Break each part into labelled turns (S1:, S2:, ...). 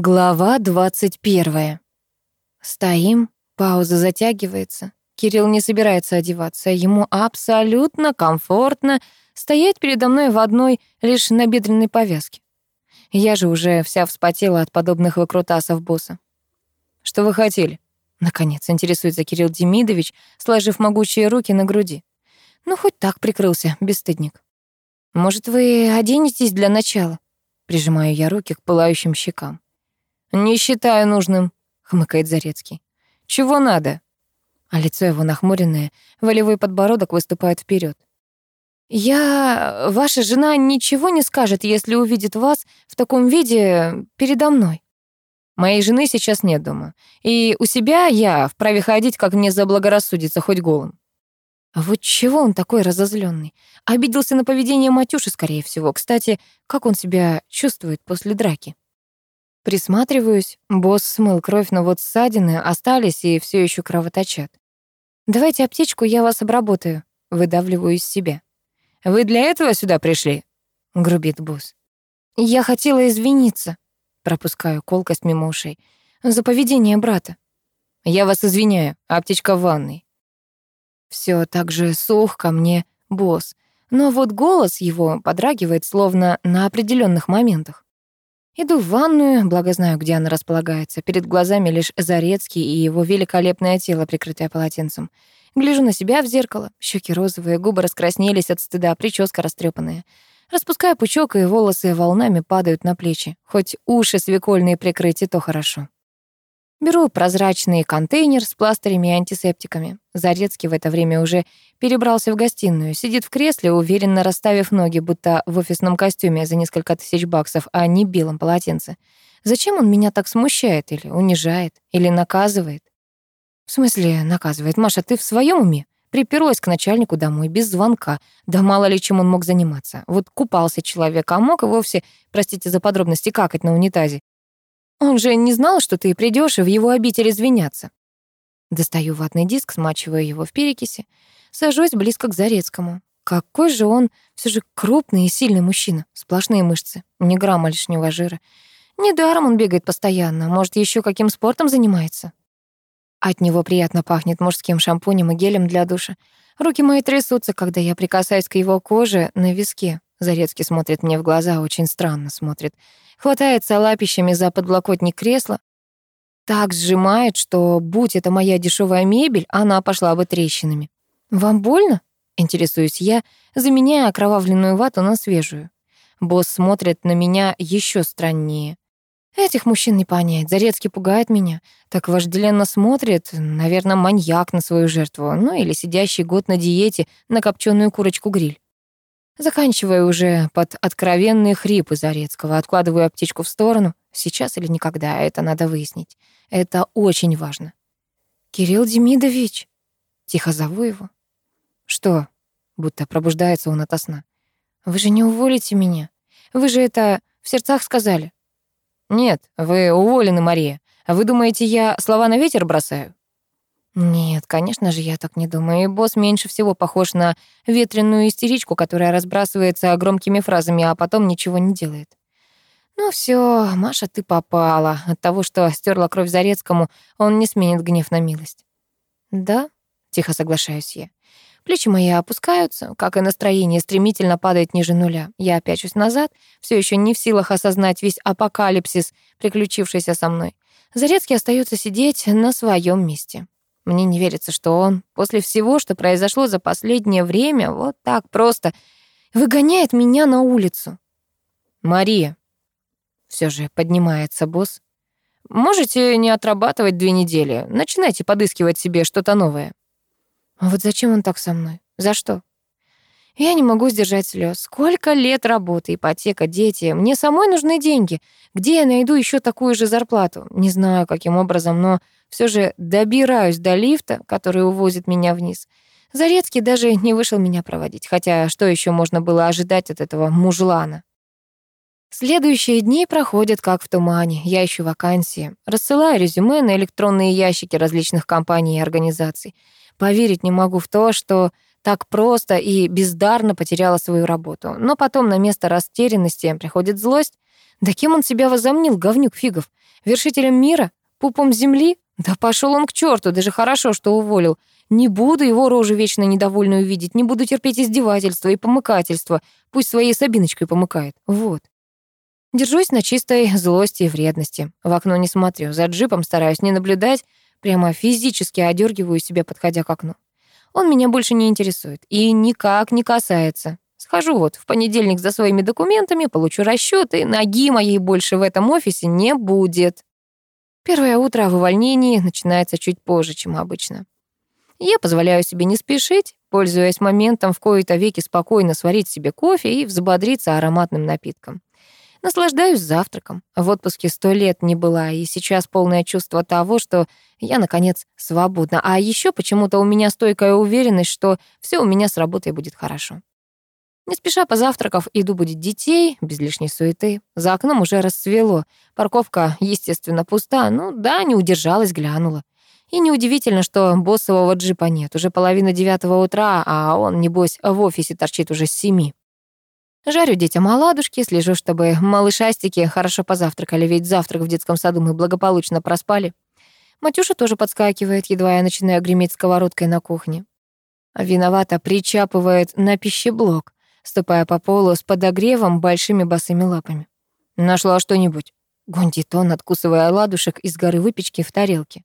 S1: Глава двадцать первая. Стоим, пауза затягивается. Кирилл не собирается одеваться, ему абсолютно комфортно стоять передо мной в одной лишь набедренной повязке. Я же уже вся вспотела от подобных выкрутасов босса. «Что вы хотели?» Наконец интересуется Кирилл Демидович, сложив могучие руки на груди. Ну, хоть так прикрылся, бесстыдник. «Может, вы оденетесь для начала?» Прижимаю я руки к пылающим щекам. «Не считаю нужным», — хмыкает Зарецкий. «Чего надо?» А лицо его нахмуренное, волевой подбородок выступает вперед. «Я... Ваша жена ничего не скажет, если увидит вас в таком виде передо мной. Моей жены сейчас нет дома. И у себя я вправе ходить, как мне заблагорассудится, хоть голым». А вот чего он такой разозленный? Обиделся на поведение Матюши, скорее всего. Кстати, как он себя чувствует после драки? Присматриваюсь. Босс смыл кровь, но вот ссадины остались и все еще кровоточат. «Давайте аптечку, я вас обработаю», — выдавливаю из себя. «Вы для этого сюда пришли?» — грубит босс. «Я хотела извиниться», — пропускаю колкость мимо ушей, «за поведение брата». «Я вас извиняю, аптечка в ванной». Все так же сух ко мне босс, но вот голос его подрагивает, словно на определенных моментах. Иду в ванную, благо знаю, где она располагается. Перед глазами лишь Зарецкий и его великолепное тело, прикрытое полотенцем. Гляжу на себя в зеркало. Щеки розовые, губы раскраснелись от стыда, прическа растрепанная. Распускаю пучок, и волосы волнами падают на плечи. Хоть уши свекольные прикрыть, и то хорошо. Беру прозрачный контейнер с пластырями и антисептиками. Зарецкий в это время уже перебрался в гостиную, сидит в кресле, уверенно расставив ноги, будто в офисном костюме за несколько тысяч баксов, а не белом полотенце. Зачем он меня так смущает или унижает, или наказывает? В смысле наказывает? Маша, ты в своем уме? Приперлась к начальнику домой без звонка. Да мало ли чем он мог заниматься. Вот купался человек, а мог и вовсе, простите за подробности, какать на унитазе. Он же не знал, что ты придешь и в его обитель извиняться. Достаю ватный диск, смачиваю его в перекиси, сажусь близко к Зарецкому. Какой же он все же крупный и сильный мужчина, сплошные мышцы, ни грамма лишнего жира. Недаром он бегает постоянно, может, еще каким спортом занимается. От него приятно пахнет мужским шампунем и гелем для душа. Руки мои трясутся, когда я прикасаюсь к его коже на виске. Зарецкий смотрит мне в глаза, очень странно смотрит. Хватается лапищами за подлокотник кресла. Так сжимает, что, будь это моя дешевая мебель, она пошла бы трещинами. «Вам больно?» — интересуюсь я, заменяя окровавленную вату на свежую. Босс смотрит на меня еще страннее. Этих мужчин не понять. Зарецкий пугает меня. Так вожделенно смотрит, наверное, маньяк на свою жертву. Ну или сидящий год на диете на копченую курочку-гриль. Заканчиваю уже под откровенные хрипы Зарецкого, откладываю аптечку в сторону. Сейчас или никогда, это надо выяснить. Это очень важно. «Кирилл Демидович!» Тихо зову его. «Что?» Будто пробуждается он ото сна. «Вы же не уволите меня. Вы же это в сердцах сказали». «Нет, вы уволены, Мария. Вы думаете, я слова на ветер бросаю?» Нет, конечно же, я так не думаю. И босс меньше всего похож на ветреную истеричку, которая разбрасывается громкими фразами, а потом ничего не делает. Ну все, Маша, ты попала. От того, что стерла кровь Зарецкому, он не сменит гнев на милость. Да, тихо соглашаюсь я. Плечи мои опускаются, как и настроение стремительно падает ниже нуля. Я пячусь назад, все еще не в силах осознать весь апокалипсис, приключившийся со мной. Зарецкий остается сидеть на своем месте. Мне не верится, что он после всего, что произошло за последнее время, вот так просто выгоняет меня на улицу. Мария. Все же поднимается босс. Можете не отрабатывать две недели. Начинайте подыскивать себе что-то новое. А вот зачем он так со мной? За что? Я не могу сдержать слез. Сколько лет работы, ипотека, дети. Мне самой нужны деньги. Где я найду еще такую же зарплату? Не знаю, каким образом, но все же добираюсь до лифта, который увозит меня вниз. Зарецкий даже не вышел меня проводить, хотя что еще можно было ожидать от этого мужлана? Следующие дни проходят как в тумане. Я ищу вакансии, рассылаю резюме на электронные ящики различных компаний и организаций. Поверить не могу в то, что так просто и бездарно потеряла свою работу. Но потом на место растерянности приходит злость. Да кем он себя возомнил, говнюк фигов? Вершителем мира? Пупом земли? Да пошел он к черту, даже хорошо, что уволил. Не буду его рожу вечно недовольную видеть, не буду терпеть издевательства и помыкательства. Пусть своей Сабиночкой помыкает. Вот. Держусь на чистой злости и вредности. В окно не смотрю, за джипом стараюсь не наблюдать, прямо физически одергиваю себя, подходя к окну. Он меня больше не интересует и никак не касается. Схожу вот в понедельник за своими документами, получу расчеты, ноги моей больше в этом офисе не будет. Первое утро в увольнении начинается чуть позже, чем обычно. Я позволяю себе не спешить, пользуясь моментом в кои-то веки спокойно сварить себе кофе и взбодриться ароматным напитком. Наслаждаюсь завтраком. В отпуске сто лет не была, и сейчас полное чувство того, что я, наконец, свободна. А еще почему-то у меня стойкая уверенность, что все у меня с работой будет хорошо. Не спеша позавтракав, иду будить детей, без лишней суеты. За окном уже расцвело. Парковка, естественно, пуста. Ну да, не удержалась, глянула. И неудивительно, что боссового джипа нет. Уже половина девятого утра, а он, небось, в офисе торчит уже с семи. Жарю детям оладушки, слежу, чтобы малышастики хорошо позавтракали, ведь завтрак в детском саду мы благополучно проспали. Матюша тоже подскакивает, едва я начинаю греметь сковородкой на кухне. Виновато причапывает на пищеблок, ступая по полу с подогревом большими босыми лапами. «Нашла что-нибудь?» — гундит он, откусывая оладушек из горы выпечки в тарелке.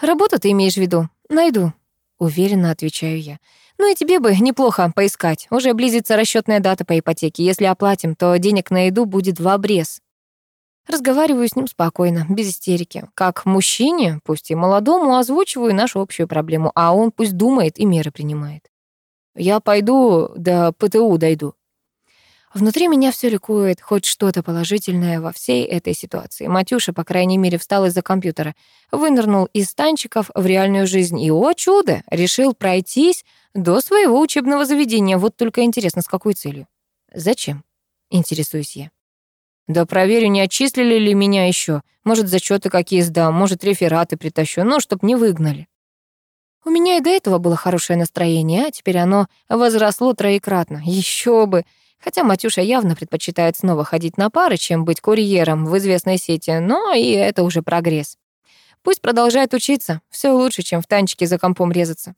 S1: «Работу ты имеешь в виду? Найду», — уверенно отвечаю я. «Ну и тебе бы неплохо поискать. Уже близится расчетная дата по ипотеке. Если оплатим, то денег на еду будет в обрез». Разговариваю с ним спокойно, без истерики. Как мужчине, пусть и молодому, озвучиваю нашу общую проблему, а он пусть думает и меры принимает. «Я пойду, до ПТУ дойду», Внутри меня все ликует, хоть что-то положительное во всей этой ситуации. Матюша, по крайней мере, встал из-за компьютера, вынырнул из танчиков в реальную жизнь и, о чудо, решил пройтись до своего учебного заведения. Вот только интересно, с какой целью? Зачем? Интересуюсь я. Да проверю, не отчислили ли меня еще. Может, зачеты какие сдам, может, рефераты притащу, ну, чтоб не выгнали. У меня и до этого было хорошее настроение, а теперь оно возросло троекратно. Еще бы! Хотя Матюша явно предпочитает снова ходить на пары, чем быть курьером в известной сети, но и это уже прогресс. Пусть продолжает учиться, все лучше, чем в танчике за компом резаться.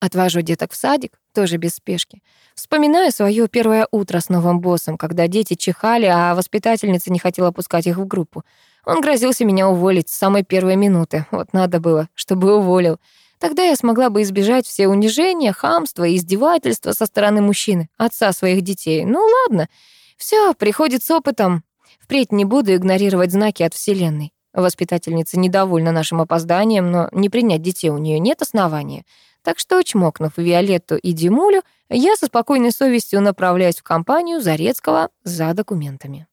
S1: Отвожу деток в садик, тоже без спешки. Вспоминаю свое первое утро с новым боссом, когда дети чихали, а воспитательница не хотела пускать их в группу. Он грозился меня уволить с самой первой минуты. Вот надо было, чтобы уволил. Тогда я смогла бы избежать все унижения, хамства и издевательства со стороны мужчины, отца своих детей. Ну ладно, все приходит с опытом. Впредь не буду игнорировать знаки от Вселенной. Воспитательница недовольна нашим опозданием, но не принять детей у нее нет основания. Так что, чмокнув Виолетту и Димулю, я со спокойной совестью направляюсь в компанию Зарецкого за документами.